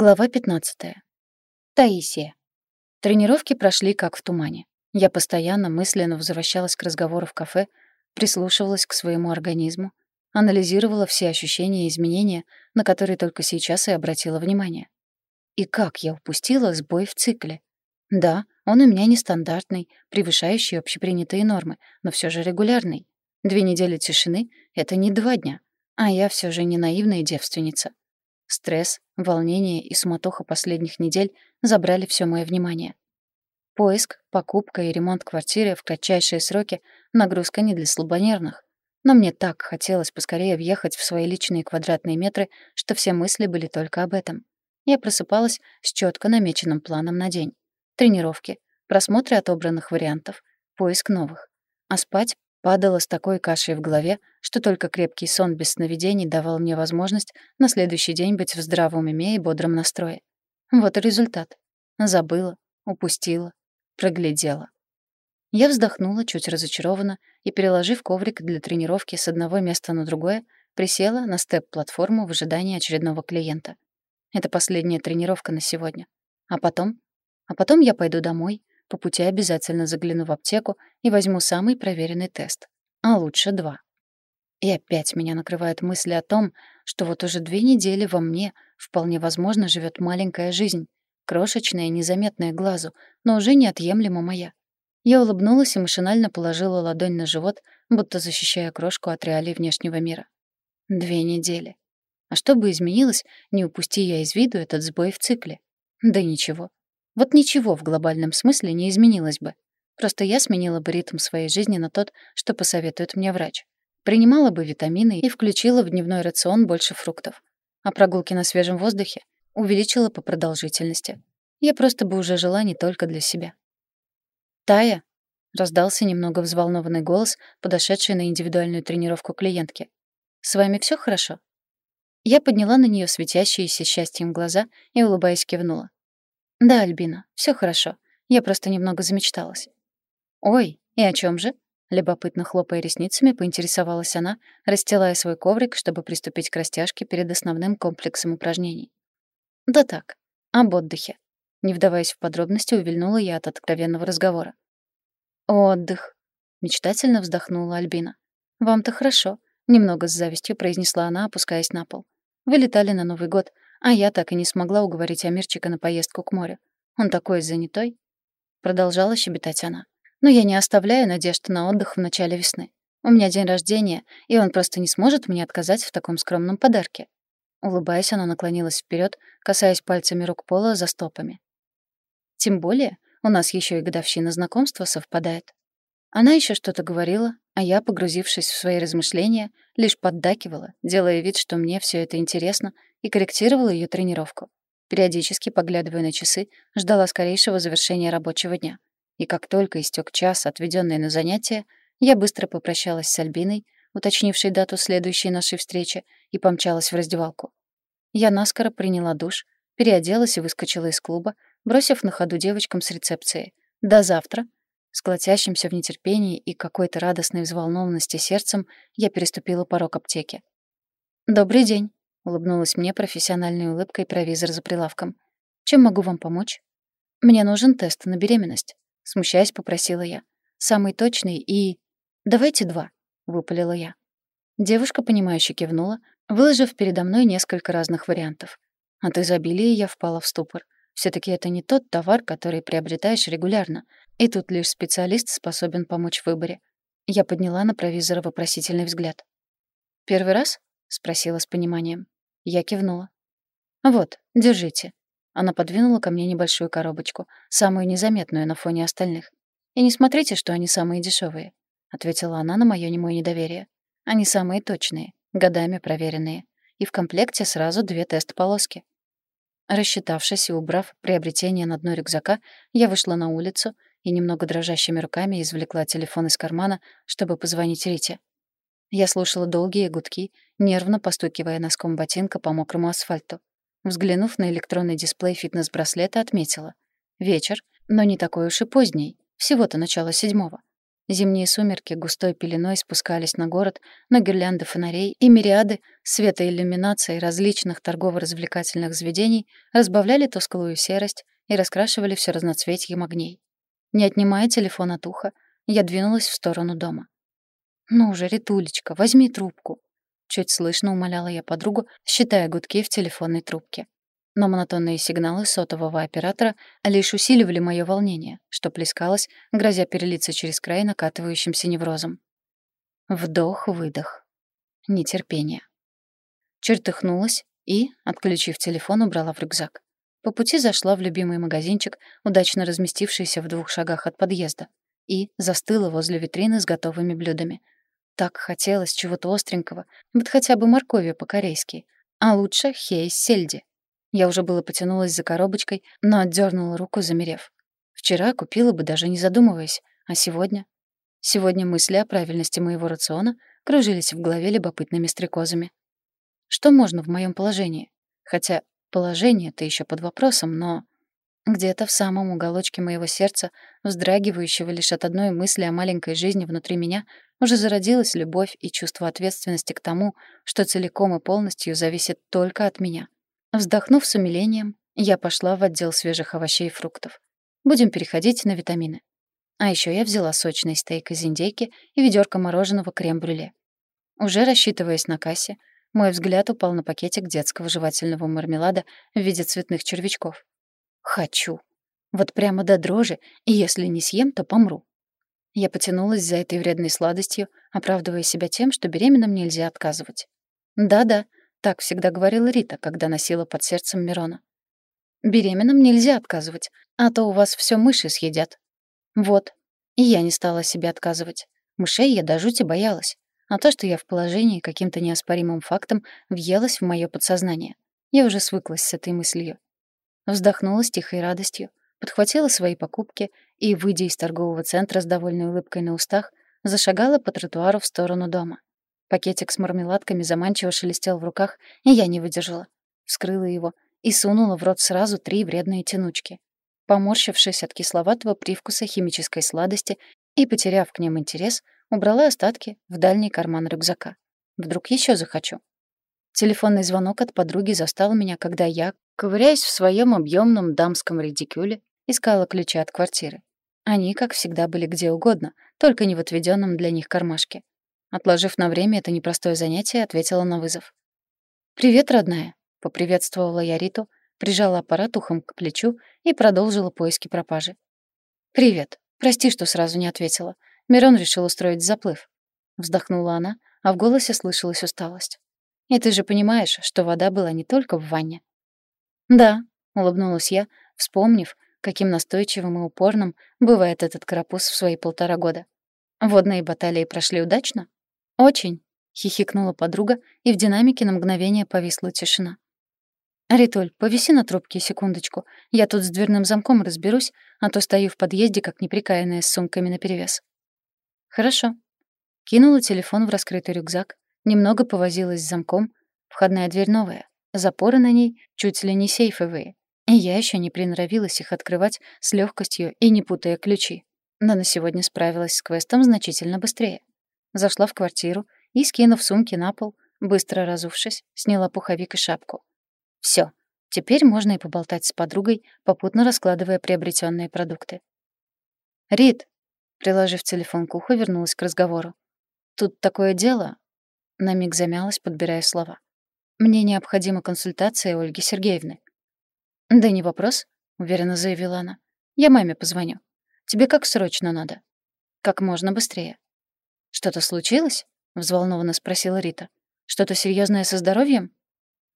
Глава 15. Таисия. Тренировки прошли как в тумане. Я постоянно мысленно возвращалась к разговору в кафе, прислушивалась к своему организму, анализировала все ощущения и изменения, на которые только сейчас и обратила внимание. И как я упустила сбой в цикле? Да, он у меня нестандартный, превышающий общепринятые нормы, но все же регулярный. Две недели тишины — это не два дня, а я все же не наивная девственница. Стресс, волнение и суматоха последних недель забрали все мое внимание. Поиск, покупка и ремонт квартиры в кратчайшие сроки — нагрузка не для слабонервных. Но мне так хотелось поскорее въехать в свои личные квадратные метры, что все мысли были только об этом. Я просыпалась с четко намеченным планом на день. Тренировки, просмотры отобранных вариантов, поиск новых. А спать Падала с такой кашей в голове, что только крепкий сон без сновидений давал мне возможность на следующий день быть в здравом уме и бодром настрое. Вот и результат. Забыла, упустила, проглядела. Я вздохнула, чуть разочарованно, и, переложив коврик для тренировки с одного места на другое, присела на степ-платформу в ожидании очередного клиента. Это последняя тренировка на сегодня. А потом? А потом я пойду домой, по пути обязательно загляну в аптеку и возьму самый проверенный тест. А лучше два. И опять меня накрывают мысли о том, что вот уже две недели во мне вполне возможно живет маленькая жизнь, крошечная, незаметная глазу, но уже неотъемлемо моя. Я улыбнулась и машинально положила ладонь на живот, будто защищая крошку от реалий внешнего мира. Две недели. А что бы изменилось, не упусти я из виду этот сбой в цикле? Да ничего. Вот ничего в глобальном смысле не изменилось бы. Просто я сменила бы ритм своей жизни на тот, что посоветует мне врач. Принимала бы витамины и включила в дневной рацион больше фруктов. А прогулки на свежем воздухе увеличила по продолжительности. Я просто бы уже жила не только для себя. «Тая!» — раздался немного взволнованный голос, подошедший на индивидуальную тренировку клиентки. «С вами все хорошо?» Я подняла на нее светящиеся счастьем глаза и, улыбаясь, кивнула. «Да, Альбина, все хорошо. Я просто немного замечталась». «Ой, и о чем же?» Любопытно хлопая ресницами, поинтересовалась она, расстилая свой коврик, чтобы приступить к растяжке перед основным комплексом упражнений. «Да так, об отдыхе». Не вдаваясь в подробности, увильнула я от откровенного разговора. «Отдых», — мечтательно вздохнула Альбина. «Вам-то хорошо», — немного с завистью произнесла она, опускаясь на пол. «Вы летали на Новый год, а я так и не смогла уговорить Амирчика на поездку к морю. Он такой занятой. Продолжала щебетать она. Но я не оставляю надежд на отдых в начале весны. У меня день рождения, и он просто не сможет мне отказать в таком скромном подарке. Улыбаясь, она наклонилась вперед, касаясь пальцами рук пола за стопами. Тем более, у нас еще и годовщина знакомства совпадает. Она еще что-то говорила, а я, погрузившись в свои размышления, лишь поддакивала, делая вид, что мне все это интересно, и корректировала ее тренировку. Периодически, поглядывая на часы, ждала скорейшего завершения рабочего дня. И как только истек час, отведенный на занятия, я быстро попрощалась с Альбиной, уточнившей дату следующей нашей встречи, и помчалась в раздевалку. Я наскоро приняла душ, переоделась и выскочила из клуба, бросив на ходу девочкам с рецепцией. «До завтра!» С в нетерпении и какой-то радостной взволнованности сердцем я переступила порог аптеки. «Добрый день», — улыбнулась мне профессиональной улыбкой провизор за прилавком. «Чем могу вам помочь?» «Мне нужен тест на беременность», — смущаясь, попросила я. «Самый точный и...» «Давайте два», — выпалила я. Девушка, понимающе кивнула, выложив передо мной несколько разных вариантов. От изобилия я впала в ступор. все таки это не тот товар, который приобретаешь регулярно, и тут лишь специалист способен помочь в выборе. Я подняла на провизора вопросительный взгляд. «Первый раз?» — спросила с пониманием. Я кивнула. «Вот, держите». Она подвинула ко мне небольшую коробочку, самую незаметную на фоне остальных. «И не смотрите, что они самые дешевые, ответила она на моё немое недоверие. «Они самые точные, годами проверенные. И в комплекте сразу две тест-полоски». Рассчитавшись и убрав приобретение на дно рюкзака, я вышла на улицу и немного дрожащими руками извлекла телефон из кармана, чтобы позвонить Рите. Я слушала долгие гудки, нервно постукивая носком ботинка по мокрому асфальту. Взглянув на электронный дисплей фитнес-браслета, отметила. Вечер, но не такой уж и поздний, всего-то начало седьмого. Зимние сумерки густой пеленой спускались на город, но гирлянды фонарей и мириады светоиллюминаций различных торгово-развлекательных заведений разбавляли тусклую серость и раскрашивали все разноцветьем огней. Не отнимая телефон от уха, я двинулась в сторону дома. «Ну же, Ритулечка, возьми трубку!» Чуть слышно умоляла я подругу, считая гудки в телефонной трубке но монотонные сигналы сотового оператора лишь усиливали мое волнение, что плескалось, грозя перелиться через край накатывающимся неврозом. Вдох-выдох. Нетерпение. Чертыхнулась и, отключив телефон, убрала в рюкзак. По пути зашла в любимый магазинчик, удачно разместившийся в двух шагах от подъезда, и застыла возле витрины с готовыми блюдами. Так хотелось чего-то остренького, вот хотя бы моркови по-корейски, а лучше хейс сельди. Я уже было потянулась за коробочкой, но отдернула руку, замерев. Вчера купила бы, даже не задумываясь. А сегодня? Сегодня мысли о правильности моего рациона кружились в голове любопытными стрекозами. Что можно в моем положении? Хотя положение-то еще под вопросом, но... Где-то в самом уголочке моего сердца, вздрагивающего лишь от одной мысли о маленькой жизни внутри меня, уже зародилась любовь и чувство ответственности к тому, что целиком и полностью зависит только от меня — Вздохнув с умилением, я пошла в отдел свежих овощей и фруктов. Будем переходить на витамины. А еще я взяла сочный стейк из индейки и ведерко мороженого крем-брюле. Уже рассчитываясь на кассе, мой взгляд упал на пакетик детского жевательного мармелада в виде цветных червячков. Хочу. Вот прямо до дрожи, и если не съем, то помру. Я потянулась за этой вредной сладостью, оправдывая себя тем, что беременным нельзя отказывать. Да-да, так всегда говорила Рита, когда носила под сердцем Мирона. «Беременным нельзя отказывать, а то у вас все мыши съедят». Вот. И я не стала себе отказывать. Мышей я до жути боялась. А то, что я в положении каким-то неоспоримым фактом въелась в мое подсознание. Я уже свыклась с этой мыслью. Вздохнула с тихой радостью, подхватила свои покупки и, выйдя из торгового центра с довольной улыбкой на устах, зашагала по тротуару в сторону дома. Пакетик с мармеладками заманчиво шелестел в руках, и я не выдержала. Вскрыла его и сунула в рот сразу три вредные тянучки. Поморщившись от кисловатого привкуса химической сладости и потеряв к ним интерес, убрала остатки в дальний карман рюкзака. Вдруг еще захочу. Телефонный звонок от подруги застал меня, когда я, ковыряясь в своем объемном дамском редикюле, искала ключи от квартиры. Они, как всегда, были где угодно, только не в отведенном для них кармашке. Отложив на время это непростое занятие, ответила на вызов. «Привет, родная», — поприветствовала я Риту, прижала аппарат ухом к плечу и продолжила поиски пропажи. «Привет. Прости, что сразу не ответила. Мирон решил устроить заплыв». Вздохнула она, а в голосе слышалась усталость. «И ты же понимаешь, что вода была не только в ванне». «Да», — улыбнулась я, вспомнив, каким настойчивым и упорным бывает этот карапуз в свои полтора года. «Водные баталии прошли удачно?» «Очень», — хихикнула подруга, и в динамике на мгновение повисла тишина. «Ритуль, повиси на трубке секундочку. Я тут с дверным замком разберусь, а то стою в подъезде, как неприкаянная, с сумками наперевес». «Хорошо». Кинула телефон в раскрытый рюкзак, немного повозилась с замком. Входная дверь новая, запоры на ней чуть ли не сейфовые. И я еще не приноровилась их открывать с легкостью и не путая ключи. Но на сегодня справилась с квестом значительно быстрее. Зашла в квартиру и, скинув сумки на пол, быстро разувшись, сняла пуховик и шапку. Все, теперь можно и поболтать с подругой, попутно раскладывая приобретенные продукты. «Рит!» — приложив телефон к уху, вернулась к разговору. «Тут такое дело...» — на миг замялась, подбирая слова. «Мне необходима консультация Ольги Сергеевны». «Да не вопрос», — уверенно заявила она. «Я маме позвоню. Тебе как срочно надо?» «Как можно быстрее. «Что-то случилось?» — взволнованно спросила Рита. «Что-то серьезное со здоровьем?»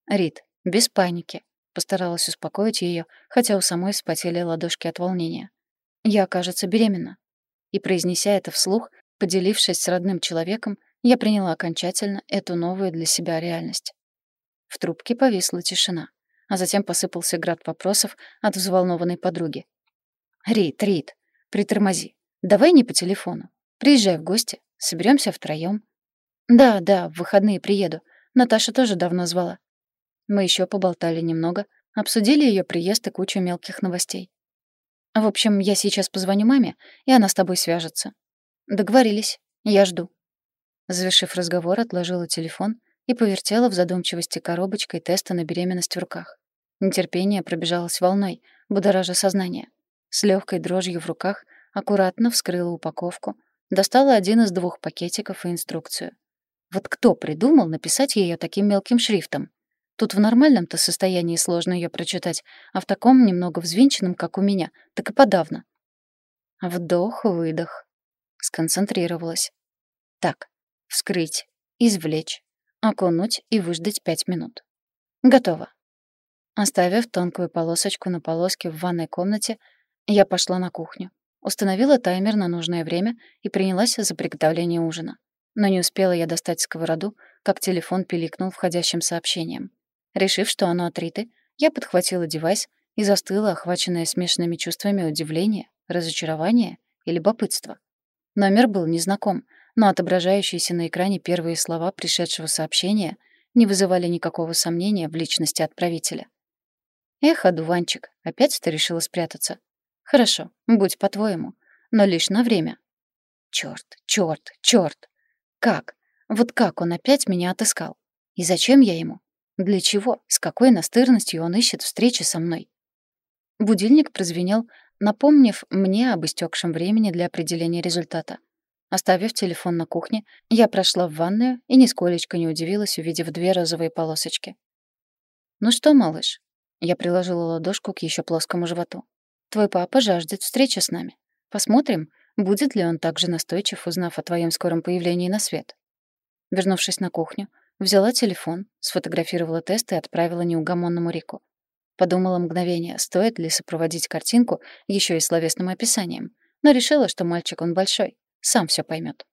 «Рит, без паники», — постаралась успокоить ее, хотя у самой вспотели ладошки от волнения. «Я, кажется, беременна». И, произнеся это вслух, поделившись с родным человеком, я приняла окончательно эту новую для себя реальность. В трубке повисла тишина, а затем посыпался град вопросов от взволнованной подруги. «Рит, Рит, притормози. Давай не по телефону. Приезжай в гости, Соберемся втроем. Да, да, в выходные приеду. Наташа тоже давно звала. Мы еще поболтали немного, обсудили ее приезд и кучу мелких новостей. В общем, я сейчас позвоню маме, и она с тобой свяжется. Договорились. Я жду. Завершив разговор, отложила телефон и повертела в задумчивости коробочкой теста на беременность в руках. Нетерпение пробежалось волной, будоража сознание. С легкой дрожью в руках аккуратно вскрыла упаковку, достала один из двух пакетиков и инструкцию. Вот кто придумал написать ее таким мелким шрифтом? Тут в нормальном-то состоянии сложно ее прочитать, а в таком немного взвинченном, как у меня, так и подавно. Вдох-выдох. Сконцентрировалась. Так, вскрыть, извлечь, окунуть и выждать пять минут. Готово. Оставив тонкую полосочку на полоске в ванной комнате, я пошла на кухню. Установила таймер на нужное время и принялась за приготовление ужина. Но не успела я достать сковороду, как телефон пиликнул входящим сообщением. Решив, что оно от Риты, я подхватила девайс и застыла, охваченная смешанными чувствами удивления, разочарования и любопытства. Номер был незнаком, но отображающиеся на экране первые слова пришедшего сообщения не вызывали никакого сомнения в личности отправителя. «Эх, одуванчик, опять ты решила спрятаться? Хорошо, будь по-твоему, но лишь на время». Чёрт, чёрт, чёрт! Как? Вот как он опять меня отыскал? И зачем я ему? Для чего? С какой настырностью он ищет встречи со мной? Будильник прозвенел, напомнив мне об истекшем времени для определения результата. Оставив телефон на кухне, я прошла в ванную и нисколечко не удивилась, увидев две розовые полосочки. «Ну что, малыш?» Я приложила ладошку к еще плоскому животу. «Твой папа жаждет встречи с нами. Посмотрим, будет ли он так же настойчив, узнав о твоем скором появлении на свет». Вернувшись на кухню, Взяла телефон, сфотографировала тест и отправила неугомонному Рику. Подумала мгновение, стоит ли сопроводить картинку еще и словесным описанием, но решила, что мальчик он большой, сам все поймет.